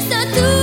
bisa do.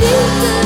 beautiful